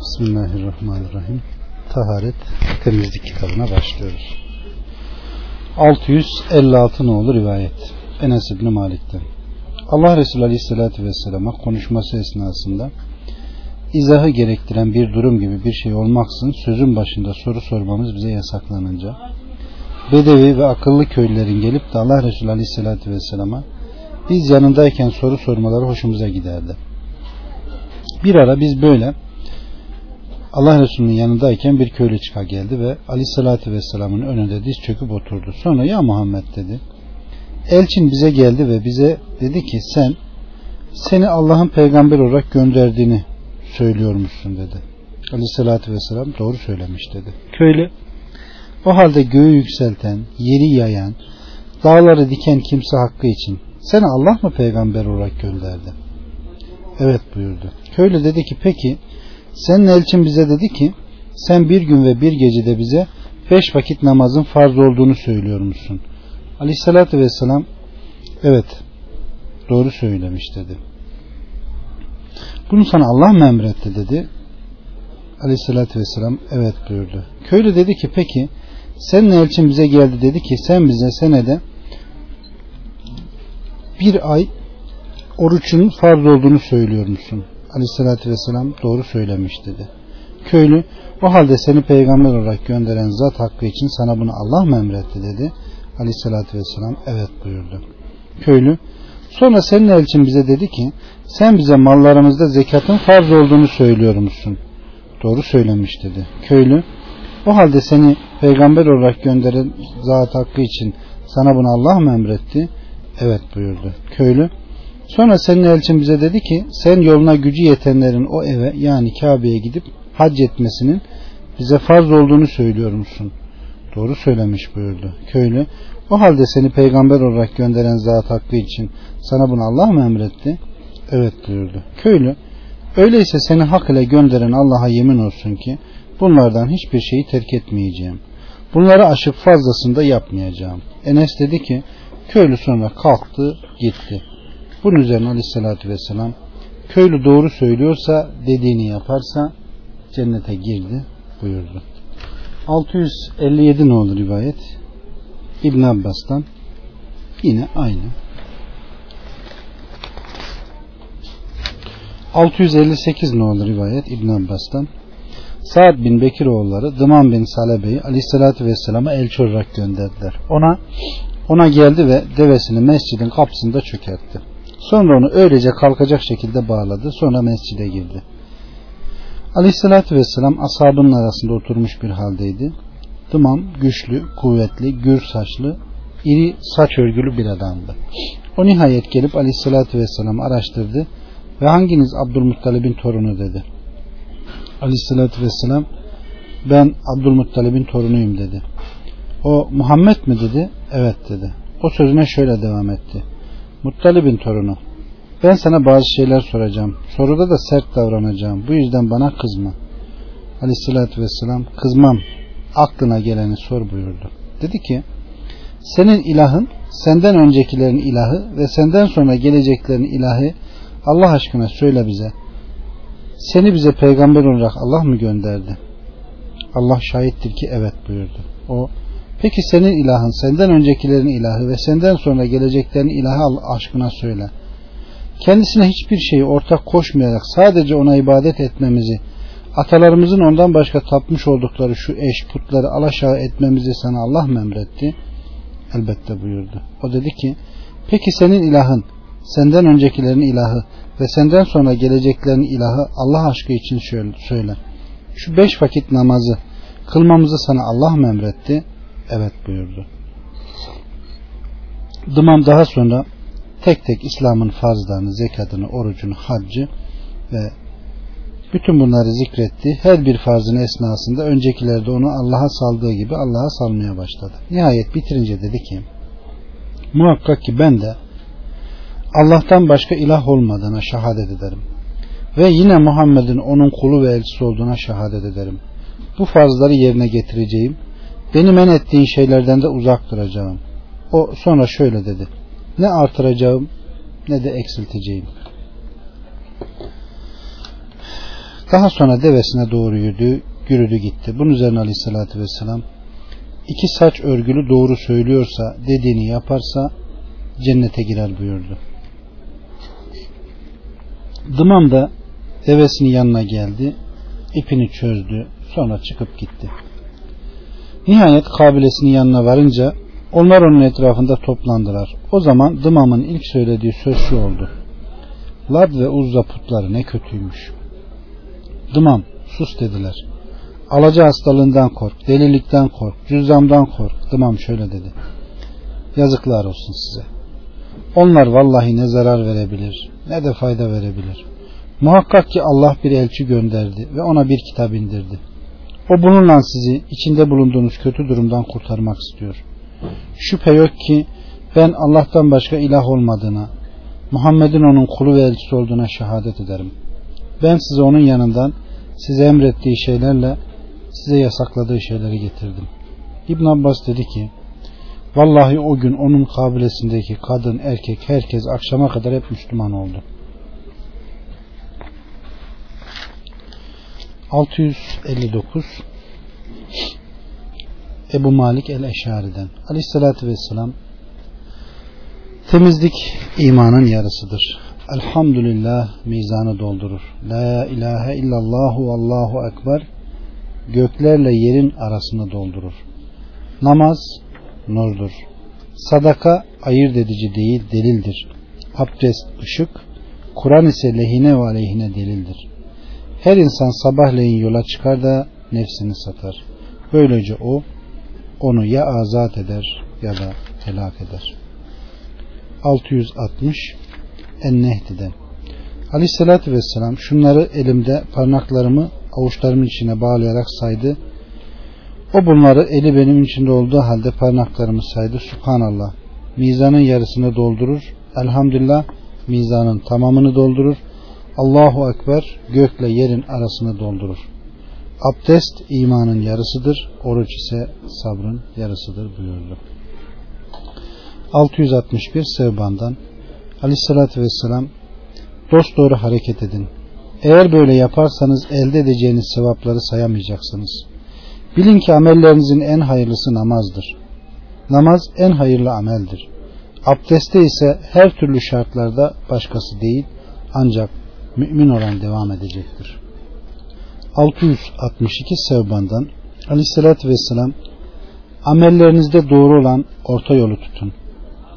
Bismillahirrahmanirrahim. Taharet temizlik kitabına başlıyoruz. 656 nolu rivayet. Enes İbni Malik'ten. Allah Resulü Aleyhisselatü Vesselam'a konuşması esnasında izahı gerektiren bir durum gibi bir şey olmaksın sözün başında soru sormamız bize yasaklanınca Bedevi ve akıllı köylülerin gelip de Allah Resulü Aleyhisselatü Vesselam'a biz yanındayken soru sormaları hoşumuza giderdi. Bir ara biz böyle Allah Resulü'nün yanındayken bir köylü çıka geldi ve Aleyhisselatü Vesselam'ın önünde diz çöküp oturdu. Sonra ya Muhammed dedi. Elçin bize geldi ve bize dedi ki sen seni Allah'ın peygamber olarak gönderdiğini söylüyormuşsun dedi. Aleyhisselatü Vesselam doğru söylemiş dedi. Köylü o halde göğü yükselten, yeri yayan, dağları diken kimse hakkı için seni Allah mı peygamber olarak gönderdi? Evet buyurdu. Köylü dedi ki peki senin elçin bize dedi ki sen bir gün ve bir gecede bize beş vakit namazın farz olduğunu söylüyor musun? Aleyhissalatü vesselam evet doğru söylemiş dedi. Bunu sana Allah mı emretti dedi. Aleyhissalatü vesselam evet buyurdu. Köylü dedi ki peki senin elçin bize geldi dedi ki sen bize senede bir ay oruçun farz olduğunu söylüyor musun? Aleyhissalatü vesselam doğru söylemiş dedi. Köylü o halde seni peygamber olarak gönderen zat hakkı için sana bunu Allah mı emretti dedi. Aleyhissalatü vesselam evet buyurdu. Köylü sonra senin elçin bize dedi ki sen bize mallarımızda zekatın farz olduğunu söylüyor musun? Doğru söylemiş dedi. Köylü o halde seni peygamber olarak gönderen zat hakkı için sana bunu Allah mı emretti? Evet buyurdu. Köylü Sonra senin elçin bize dedi ki sen yoluna gücü yetenlerin o eve yani Kabe'ye gidip hac etmesinin bize farz olduğunu söylüyor musun? Doğru söylemiş buyurdu. Köylü o halde seni peygamber olarak gönderen zat hakkı için sana bunu Allah mı emretti? Evet buyurdu. Köylü öyleyse seni hak ile gönderen Allah'a yemin olsun ki bunlardan hiçbir şeyi terk etmeyeceğim. Bunları aşıp fazlasını da yapmayacağım. Enes dedi ki köylü sonra kalktı gitti. Bunun üzerine aleyhissalatü vesselam köylü doğru söylüyorsa dediğini yaparsa cennete girdi buyurdu. 657 ne olur rivayet? İbn Abbas'tan yine aynı. 658 ne olur rivayet İbn Abbas'tan? Saad bin Bekir oğulları Dıman bin Salebe'yi aleyhissalatü vesselama elçi olarak gönderdiler. Ona ona geldi ve devesini mescidin kapısında çökertti. Sonra onu öylece kalkacak şekilde bağladı. Sonra mescide girdi. Aleyhissalatü vesselam ashabının arasında oturmuş bir haldeydi. Dımam, güçlü, kuvvetli, gür saçlı, iri saç örgülü bir adamdı. O nihayet gelip aleyhissalatü vesselam araştırdı ve hanginiz Abdülmuttalib'in torunu dedi. Aleyhissalatü vesselam ben Abdülmuttalib'in torunuyum dedi. O Muhammed mi dedi? Evet dedi. O sözüne şöyle devam etti. Muttalib'in torunu. Ben sana bazı şeyler soracağım. Soruda da sert davranacağım. Bu yüzden bana kızma. Aleyhissalatü vesselam kızmam. Aklına geleni sor buyurdu. Dedi ki senin ilahın senden öncekilerin ilahı ve senden sonra geleceklerin ilahı Allah aşkına söyle bize. Seni bize peygamber olarak Allah mı gönderdi? Allah şahittir ki evet buyurdu. O Peki senin ilahın, senden öncekilerin ilahı ve senden sonra geleceklerin ilahı aşkına söyle. Kendisine hiçbir şeyi ortak koşmayarak sadece ona ibadet etmemizi, atalarımızın ondan başka tapmış oldukları şu eş putları alaşağı etmemizi sana Allah mı emretti? Elbette buyurdu. O dedi ki, peki senin ilahın, senden öncekilerin ilahı ve senden sonra geleceklerin ilahı Allah aşkı için şöyle söyle. Şu beş vakit namazı kılmamızı sana Allah mı emretti? Evet buyurdu. Dıman daha sonra tek tek İslam'ın farzlarını, zekatını, orucunu, haccı ve bütün bunları zikretti. Her bir farzın esnasında öncekilerde onu Allah'a saldığı gibi Allah'a salmaya başladı. Nihayet bitirince dedi ki muhakkak ki ben de Allah'tan başka ilah olmadığına şehadet ederim. Ve yine Muhammed'in onun kulu ve elçisi olduğuna şehadet ederim. Bu farzları yerine getireceğim Beni men ettiğin şeylerden de uzak duracağım. O sonra şöyle dedi. Ne artıracağım ne de eksilteceğim. Daha sonra devesine doğru yürüdü, yürüdü gitti. Bunun üzerine aleyhissalatü vesselam iki saç örgülü doğru söylüyorsa dediğini yaparsa cennete girer buyurdu. Dımam da devesinin yanına geldi. ipini çözdü. Sonra çıkıp gitti. Nihayet kabilesinin yanına varınca onlar onun etrafında toplandılar. O zaman Dımam'ın ilk söylediği söz şu oldu. Lad ve Uzza putları ne kötüymüş. Dımam sus dediler. Alaca hastalığından kork, delilikten kork, cüzzamdan kork. Dımam şöyle dedi. Yazıklar olsun size. Onlar vallahi ne zarar verebilir ne de fayda verebilir. Muhakkak ki Allah bir elçi gönderdi ve ona bir kitap indirdi. O bununla sizi içinde bulunduğunuz kötü durumdan kurtarmak istiyor. Şüphe yok ki ben Allah'tan başka ilah olmadığına, Muhammed'in onun kulu ve elçisi olduğuna şehadet ederim. Ben size onun yanından size emrettiği şeylerle size yasakladığı şeyleri getirdim. İbn Abbas dedi ki Vallahi o gün onun kabilesindeki kadın, erkek, herkes akşama kadar hep Müslüman oldu. 659 Ebu Malik el-Eşari'den Aleyhisselatü Vesselam Temizlik imanın yarısıdır. Elhamdülillah mizanı doldurur. La ilahe illallahu allahu ekber göklerle yerin arasını doldurur. Namaz nurdur. Sadaka ayırt edici değil delildir. Abdest ışık, Kur'an ise lehine ve aleyhine delildir. Her insan sabahleyin yola çıkar da nefsini satar. Böylece o onu ya azat eder ya da helak eder. 660 Ennehdi'den Aleyhissalatü Vesselam şunları elimde parmaklarımı avuçlarımın içine bağlayarak saydı. O bunları eli benim içinde olduğu halde parmaklarımı saydı. Subhanallah. Mizanın yarısını doldurur. Elhamdülillah mizanın tamamını doldurur. Allahu Ekber gökle yerin arasını doldurur. Abdest imanın yarısıdır. Oruç ise sabrın yarısıdır buyurdu. 661 Sevban'dan Aleyhissalatü Vesselam dost doğru hareket edin. Eğer böyle yaparsanız elde edeceğiniz sevapları sayamayacaksınız. Bilin ki amellerinizin en hayırlısı namazdır. Namaz en hayırlı ameldir. Abdeste ise her türlü şartlarda başkası değil ancak mümin olan devam edecektir. 662 Sevban'dan Aleyhisselatü Vesselam amellerinizde doğru olan orta yolu tutun.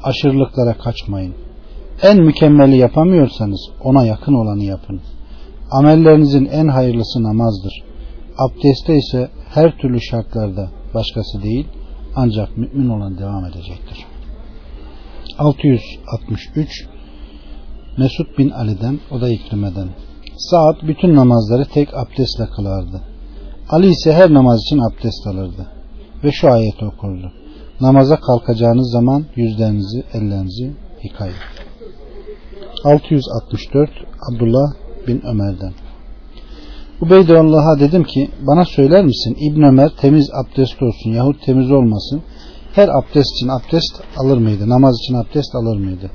Aşırılıklara kaçmayın. En mükemmeli yapamıyorsanız ona yakın olanı yapın. Amellerinizin en hayırlısı namazdır. Abdeste ise her türlü şartlarda başkası değil ancak mümin olan devam edecektir. 663 Mesud bin Ali'den o da İkrime'den Saad bütün namazları tek abdestle kılardı. Ali ise her namaz için abdest alırdı. Ve şu ayeti okurdu. Namaza kalkacağınız zaman yüzlerinizi, ellerinizi yıkayın. 664 Abdullah bin Ömer'den Ubeydullah'a dedim ki bana söyler misin İbn Ömer temiz abdest olsun yahut temiz olmasın her abdest için abdest alır mıydı? Namaz için abdest alır mıydı?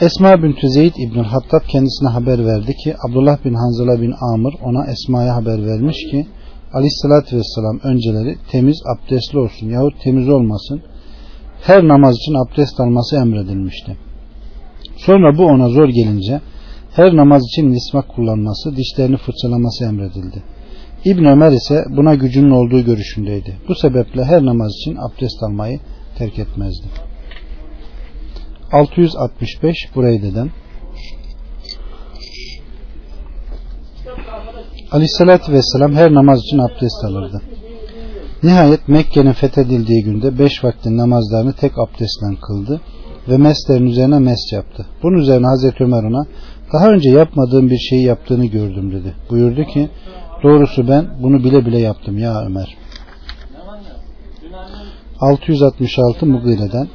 Esma bin Zeyd İbnül Hattab kendisine haber verdi ki Abdullah bin Hanzala bin Amr ona Esma'ya haber vermiş ki Aleyhisselatü Vesselam önceleri temiz abdestli olsun yahut temiz olmasın her namaz için abdest alması emredilmişti. Sonra bu ona zor gelince her namaz için misvak kullanması, dişlerini fırçalaması emredildi. İbn Ömer ise buna gücünün olduğu görüşündeydi. Bu sebeple her namaz için abdest almayı terk etmezdi. 665 Bureyde'den Aleyhissalatü Vesselam her namaz için abdest alırdı. Nihayet Mekke'nin fethedildiği günde beş vaktin namazlarını tek abdestle kıldı ve meslerin üzerine mes yaptı. Bunun üzerine Hazreti Ömer ona daha önce yapmadığım bir şeyi yaptığını gördüm dedi. Buyurdu ki doğrusu ben bunu bile bile yaptım ya Ömer. 666 Mugire'den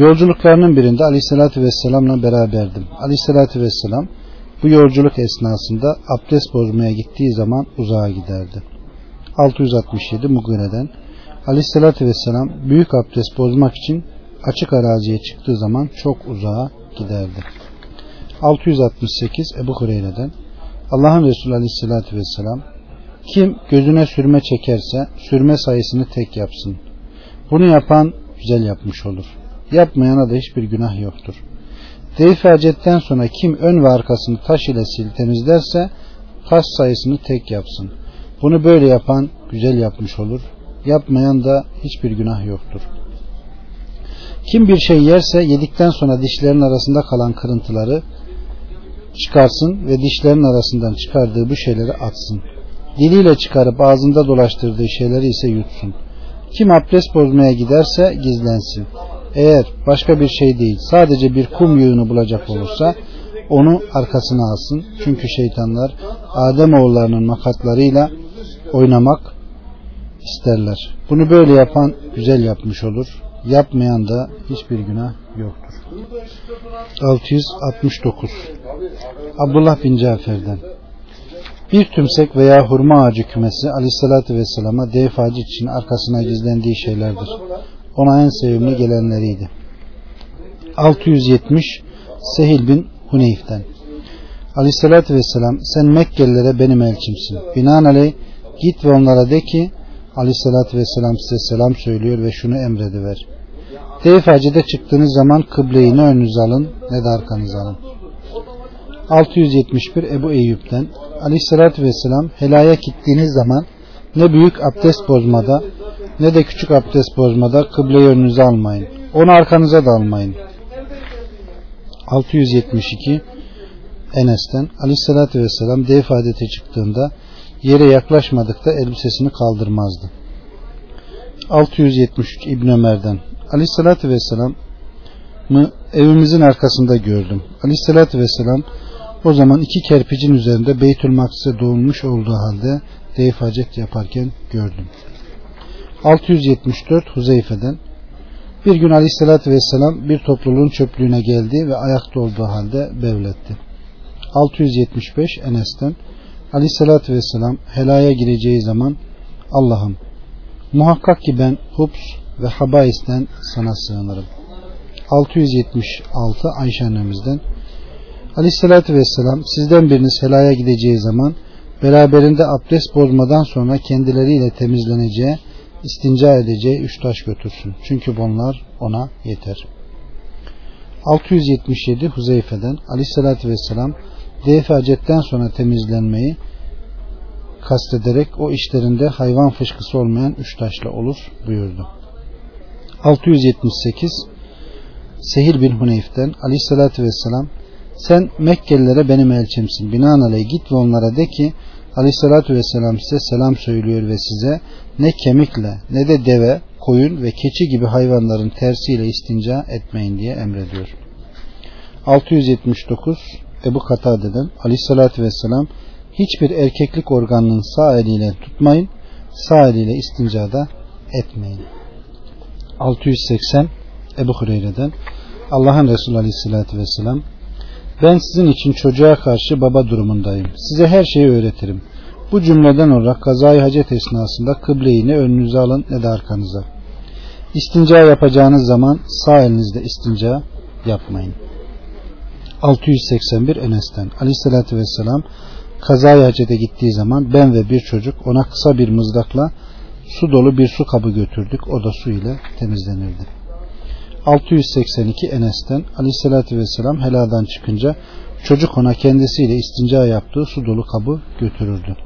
Yolculuklarının birinde Aleyhisselatü Vesselam'la beraberdim. Aleyhisselatü Vesselam bu yolculuk esnasında abdest bozmaya gittiği zaman uzağa giderdi. 667 Mugire'den Aleyhisselatü Vesselam büyük abdest bozmak için açık araziye çıktığı zaman çok uzağa giderdi. 668 Ebu Hureyre'den Allah'ın Resulü Aleyhisselatü Vesselam kim gözüne sürme çekerse sürme sayısını tek yapsın. Bunu yapan güzel yapmış olur. Yapmayana da hiçbir günah yoktur. Deyif hacetten sonra kim ön ve arkasını taş ile sil temizlerse taş sayısını tek yapsın. Bunu böyle yapan güzel yapmış olur. Yapmayan da hiçbir günah yoktur. Kim bir şey yerse yedikten sonra dişlerin arasında kalan kırıntıları çıkarsın ve dişlerin arasından çıkardığı bu şeyleri atsın. Diliyle çıkarıp ağzında dolaştırdığı şeyleri ise yutsun. Kim abdest bozmaya giderse gizlensin. Eğer başka bir şey değil sadece bir kum yığını bulacak olursa onu arkasına alsın. Çünkü şeytanlar Adem oğullarının makatlarıyla oynamak isterler. Bunu böyle yapan güzel yapmış olur. Yapmayan da hiçbir günah yoktur. 669 Abdullah bin Cafer'den bir tümsek veya hurma ağacı kümesi aleyhissalatü vesselama dev ağacı için arkasına gizlendiği şeylerdir. Ona en sevimli gelenleriydi. 670 Sehil bin Huneyf'ten Aleyhissalatü vesselam sen Mekkelilere benim elçimsin. Binaenaleyh git ve onlara de ki Aleyhissalatü vesselam size selam söylüyor ve şunu emrediver. Deyf hacede çıktığınız zaman kıbleyi ne önünüze alın ne de arkanıza alın. 671 Ebu Eyyub'den Aleyhissalatü vesselam helaya gittiğiniz zaman ne büyük abdest bozmada ne de küçük abdest bozmada kıbleyi önünüze almayın. Onu arkanıza da almayın. 672 Enes'ten Aleyhissalatü vesselam deyf adete çıktığında yere yaklaşmadıkta elbisesini kaldırmazdı. 673 İbn Ömer'den Aleyhissalatü vesselam mı evimizin arkasında gördüm. Aleyhissalatü vesselam o zaman iki kerpicin üzerinde Beytül Makdis'e doğmuş olduğu halde hacet yaparken gördüm. 674 Huzeyfe'den bir gün Aleyhisselatü Vesselam bir topluluğun çöplüğüne geldi ve ayakta olduğu halde bevletti. 675 Enes'ten Aleyhisselatü Vesselam helaya gireceği zaman Allah'ım muhakkak ki ben Hubs ve Habais'ten sana sığınırım. 676 Ayşe annemizden Aleyhisselatü Vesselam sizden biriniz helaya gideceği zaman beraberinde abdest bozmadan sonra kendileriyle temizleneceği, istinca edeceği üç taş götürsün. Çünkü bunlar ona yeter. 677 Huzeyfe'den Aleyhisselatü Vesselam deyf hacetten sonra temizlenmeyi kastederek o işlerinde hayvan fışkısı olmayan üç taşla olur buyurdu. 678 Sehir bin Huneyf'ten Aleyhisselatü Vesselam sen Mekkelilere benim elçimsin. Binaenaleyh git ve onlara de ki Aleyhisselatü Vesselam size selam söylüyor ve size ne kemikle ne de deve, koyun ve keçi gibi hayvanların tersiyle istinca etmeyin diye emrediyor. 679 Ebu Katade'den Aleyhisselatü Vesselam hiçbir erkeklik organının sağ eliyle tutmayın, sağ eliyle istincada etmeyin. 680 Ebu Hureyre'den Allah'ın Resulü Aleyhisselatü Vesselam ben sizin için çocuğa karşı baba durumundayım. Size her şeyi öğretirim. Bu cümleden olarak kazayı hacet esnasında kıbleyi ne önünüze alın ne de arkanıza. İstinca yapacağınız zaman sağ elinizde istinca yapmayın. 681 Enes'ten Aleyhisselatü Vesselam kazayı hacete gittiği zaman ben ve bir çocuk ona kısa bir mızrakla su dolu bir su kabı götürdük. O da su ile temizlenirdi. 682 Enes'ten Aleyhisselatü Vesselam heladan çıkınca çocuk ona kendisiyle istinca yaptığı su dolu kabı götürürdü.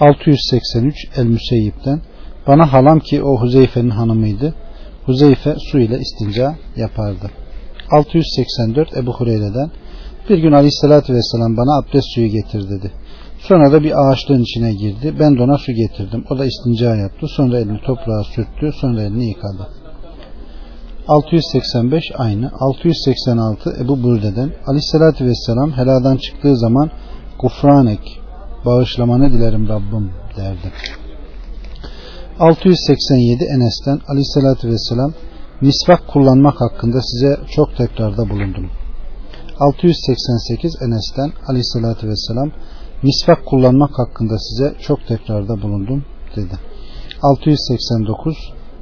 683 El Müseyyip'ten bana halam ki o Huzeyfe'nin hanımıydı. Huzeyfe su ile istinca yapardı. 684 Ebu Hureyre'den bir gün Aleyhisselatü Vesselam bana abdest suyu getir dedi. Sonra da bir ağaçlığın içine girdi. Ben de ona su getirdim. O da istinca yaptı. Sonra elini toprağa sürttü. Sonra elini yıkadı. 685 aynı. 686 Ebu Burde'den Aleyhisselatü Vesselam heladan çıktığı zaman gufranek bağışlamanı dilerim Rabbim derdi. 687 Enes'ten Aleyhisselatü Vesselam misvak kullanmak hakkında size çok tekrarda bulundum. 688 Enes'ten Aleyhisselatü Vesselam misvak kullanmak hakkında size çok tekrarda bulundum dedi. 689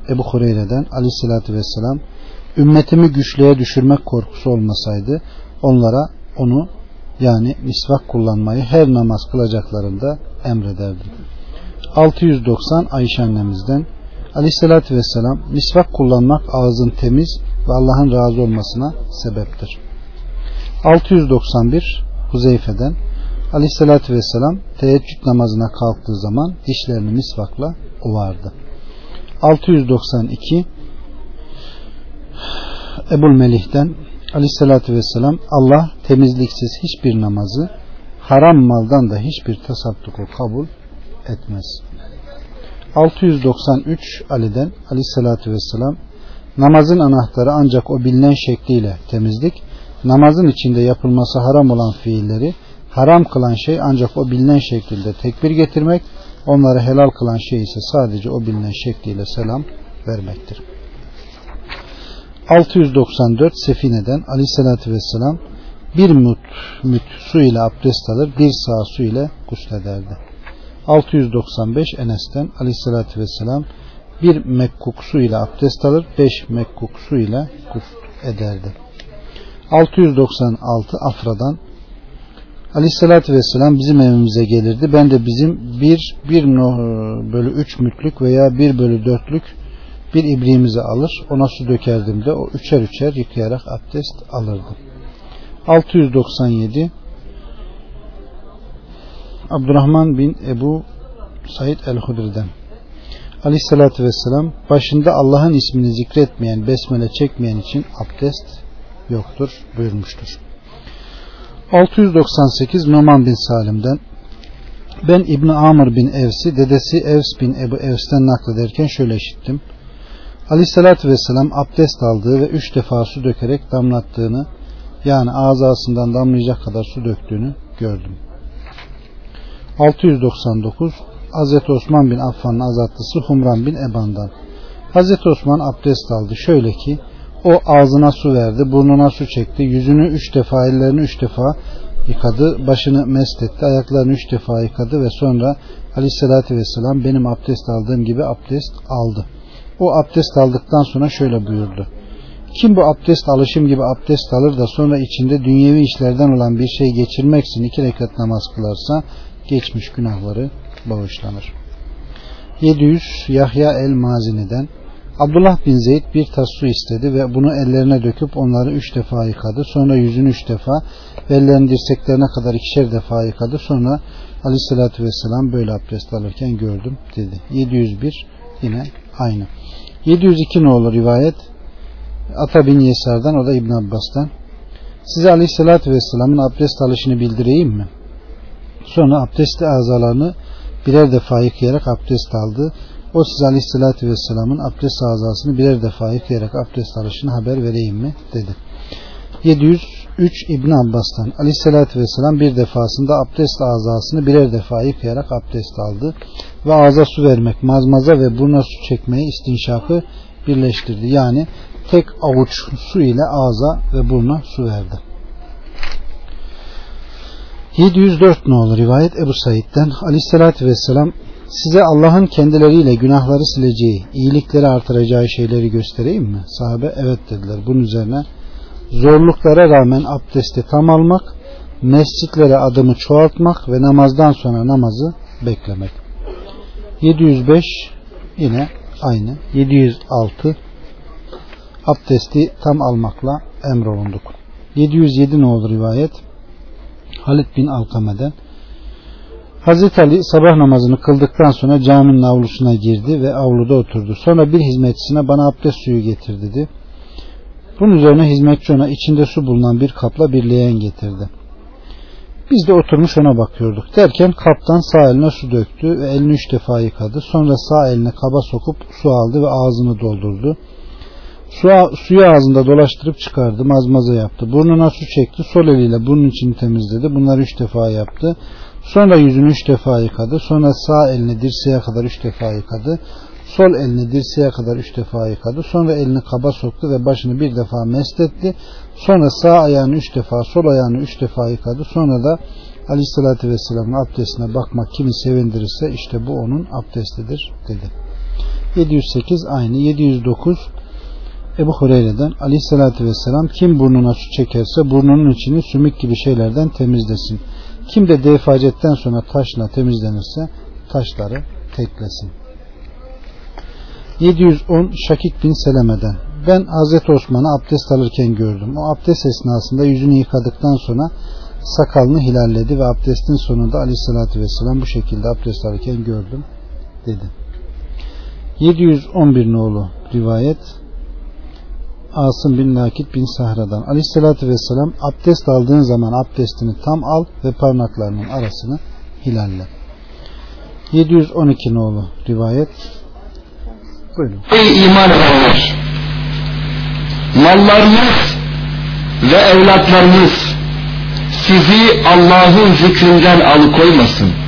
Ebu Hureyre'den Aleyhisselatü Vesselam ümmetimi güçlüğe düşürmek korkusu olmasaydı onlara onu yani misvak kullanmayı her namaz kılacaklarında emrederdim. 690 Ayşe annemizden Aleyhisselatü Vesselam misvak kullanmak ağzın temiz ve Allah'ın razı olmasına sebeptir. 691 Huzeyfe'den Aleyhisselatü Vesselam teheccüd namazına kalktığı zaman dişlerini misvakla ovardı. 692 Ebul Melih'ten Aleyhisselatü Vesselam Allah temizliksiz hiçbir namazı haram maldan da hiçbir tasattuku kabul etmez. 693 Ali'den Aleyhisselatü Vesselam namazın anahtarı ancak o bilinen şekliyle temizlik, namazın içinde yapılması haram olan fiilleri haram kılan şey ancak o bilinen şekilde tekbir getirmek, onları helal kılan şey ise sadece o bilinen şekliyle selam vermektir. 694 Sefine'den Aleyhisselatü Vesselam bir müt, müt su ile abdest alır, bir sağ su ile guslederdi. 695 Enes'ten Aleyhisselatü Vesselam bir mekkuk su ile abdest alır, beş mekkuk su ile gusl ederdi. 696 Afra'dan Aleyhisselatü Vesselam bizim evimize gelirdi. Ben de bizim bir, bir bölü üç mütlük veya bir bölü dörtlük bir ibriğimizi alır. Ona su dökerdim de o üçer üçer yıkayarak abdest alırdım. 697 Abdurrahman bin Ebu Said el-Hudri'den Aleyhissalatü Vesselam başında Allah'ın ismini zikretmeyen, besmele çekmeyen için abdest yoktur buyurmuştur. 698 Numan bin Salim'den ben İbn Amr bin Evs'i dedesi Evs bin Ebu Evs'ten naklederken şöyle işittim. Aleyhissalatü Vesselam abdest aldığı ve üç defa su dökerek damlattığını yani ağzasından damlayacak kadar su döktüğünü gördüm. 699 Hazreti Osman bin Affan'ın azatlısı Humran bin Eban'dan. Hazreti Osman abdest aldı. Şöyle ki o ağzına su verdi, burnuna su çekti, yüzünü üç defa, ellerini üç defa yıkadı, başını mest etti, ayaklarını üç defa yıkadı ve sonra aleyhissalatü vesselam benim abdest aldığım gibi abdest aldı. O abdest aldıktan sonra şöyle buyurdu. Kim bu abdest alışım gibi abdest alır da sonra içinde dünyevi işlerden olan bir şey geçirmek için iki rekat namaz kılarsa geçmiş günahları bağışlanır. 700 Yahya el Mazini'den Abdullah bin Zeyd bir tas su istedi ve bunu ellerine döküp onları üç defa yıkadı. Sonra yüzünü üç defa ve ellerini dirseklerine kadar ikişer defa yıkadı. Sonra aleyhissalatü vesselam böyle abdest alırken gördüm dedi. 701 yine aynı. 702 ne olur rivayet? Ata bin Yesar'dan o da İbn Abbas'tan. Size aleyhissalatü vesselamın abdest alışını bildireyim mi? Sonra abdestli azalarını birer defa yıkayarak abdest aldı. O size aleyhissalatü vesselamın abdest azasını birer defa yıkayarak abdest alışını haber vereyim mi? dedi. 703 İbn Abbas'tan aleyhissalatü vesselam bir defasında abdest azasını birer defa yıkayarak abdest aldı ve ağza su vermek, mazmaza ve burna su çekmeyi istinşakı birleştirdi. Yani tek avuç su ile ağza ve burna su verdi. 704 ne olur rivayet Ebu Said'den aleyhissalatü vesselam size Allah'ın kendileriyle günahları sileceği, iyilikleri artıracağı şeyleri göstereyim mi? Sahabe evet dediler. Bunun üzerine zorluklara rağmen abdesti tam almak, mescitlere adımı çoğaltmak ve namazdan sonra namazı beklemek. 705 yine aynı. 706 abdesti tam almakla emrolunduk. 707 ne olur rivayet? Halid bin Alkame'den Hazreti Ali sabah namazını kıldıktan sonra caminin avlusuna girdi ve avluda oturdu. Sonra bir hizmetçisine bana abdest suyu getir dedi. Bunun üzerine hizmetçi ona içinde su bulunan bir kapla bir leğen getirdi. Biz de oturmuş ona bakıyorduk. Derken kaptan sağ eline su döktü ve elini üç defa yıkadı. Sonra sağ eline kaba sokup su aldı ve ağzını doldurdu. Su, suyu ağzında dolaştırıp çıkardı. Mazmaza yaptı. Burnuna su çekti. Sol eliyle burnun içini temizledi. Bunları üç defa yaptı. Sonra yüzünü üç defa yıkadı. Sonra sağ elini dirseğe kadar üç defa yıkadı. Sol elini dirseğe kadar üç defa yıkadı. Sonra elini kaba soktu ve başını bir defa mest etti. Sonra sağ ayağını üç defa, sol ayağını üç defa yıkadı. Sonra da Aleyhisselatü Vesselam'ın abdestine bakmak kimi sevindirirse işte bu onun abdestidir dedi. 708 aynı. 709 Ebu Hureyre'den aleyhissalatü vesselam kim burnuna su çekerse burnunun içini sümük gibi şeylerden temizlesin. Kim de defacetten sonra taşla temizlenirse taşları teklesin. 710 Şakik bin Seleme'den ben Hazreti Osman'ı abdest alırken gördüm. O abdest esnasında yüzünü yıkadıktan sonra sakalını hilalledi ve abdestin sonunda aleyhissalatü vesselam bu şekilde abdest alırken gördüm dedi. 711 nolu rivayet Asım bin Nakit bin Sahra'dan aleyhissalatü vesselam abdest aldığın zaman abdestini tam al ve parmaklarının arasını hilalle. 712 nolu rivayet Buyurun. Ey iman edenler! Mallarınız ve evlatlarınız sizi Allah'ın zikrinden alıkoymasın.